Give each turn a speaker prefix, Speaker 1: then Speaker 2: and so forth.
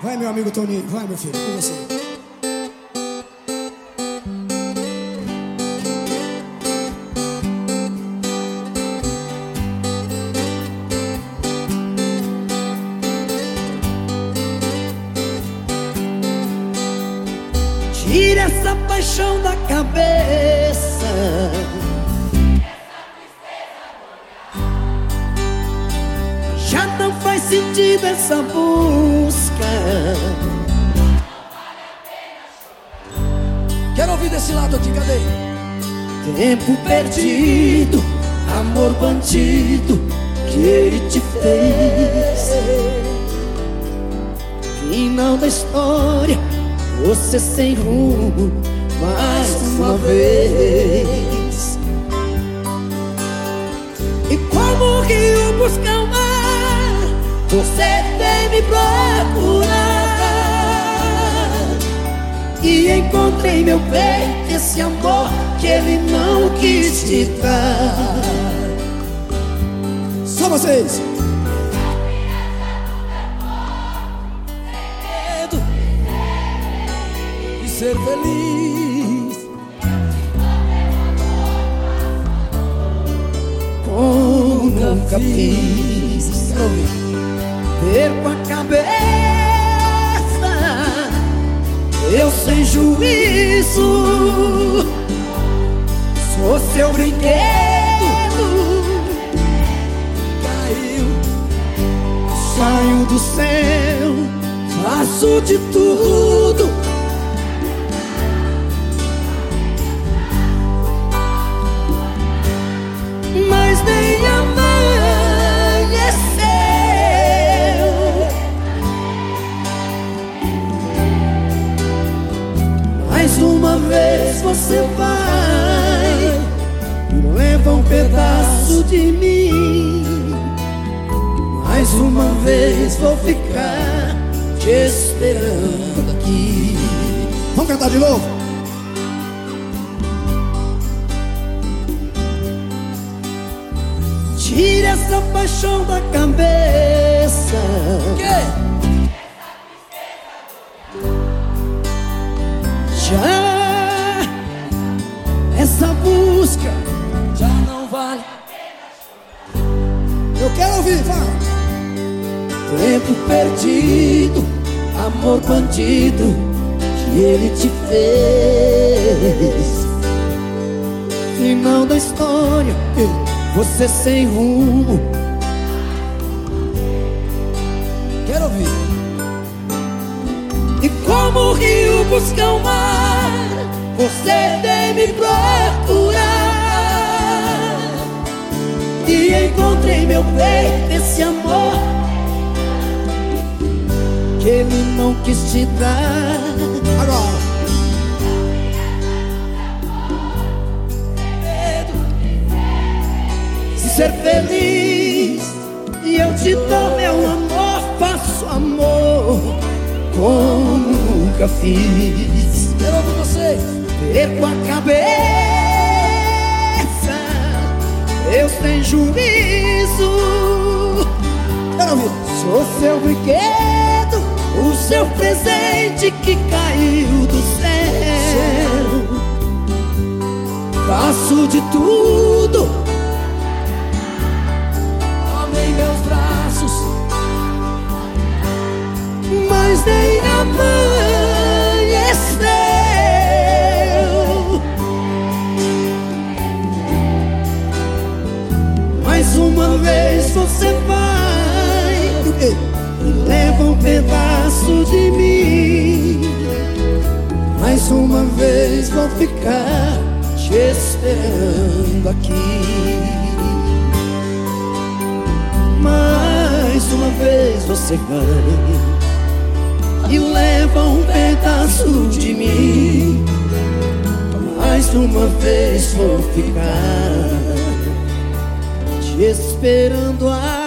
Speaker 1: Vai, meu amigo Toninho, vai, meu filho, com você.
Speaker 2: Tira essa paixão da cabeça. Faz sentido essa busca.
Speaker 1: Quero ouvir desse lado aqui, cadê?
Speaker 2: Tempo perdido, amor bandido que ele te fez. Final da história, você sem rumo mais uma vez. E como o rio busca o mar, você vem me procurar. E encontrei meu peito esse amor que ele não quis te dar.
Speaker 1: Só vocês.
Speaker 2: De ser feliz. Como nunca fiz. Perco a cabeça. Eu sem juízo. Sou seu brinquedo. Caiu Saio do céu, faço de tudo. Você vai e leva um pedaço de mim. Mais uma vez vou ficar te esperando aqui.
Speaker 1: Vamos cantar de novo?
Speaker 2: Tire essa paixão da cabeça. Já Tempo perdido, amor bandido que ele te fez. Final da história, você sem rumo.
Speaker 1: Quero ouvir.
Speaker 2: E como o rio busca o mar, você vem me procurar. E encontrei meu peito esse amor que ele não quis te dar.
Speaker 1: Agora.
Speaker 2: ser feliz E eu te dou meu amor Faço amor como nunca fiz
Speaker 1: Quero ouvir você.
Speaker 2: Perco a cabeça Eu sem juízo.
Speaker 1: Ouvir.
Speaker 2: Sou seu brinquedo O seu presente que caiu do céu. Faço de tudo. Em meus braços Mas nem amanheceu ficar te esperando aqui. Mais uma vez você vai e leva um pedaço de mim. Mais uma vez vou ficar te esperando aqui.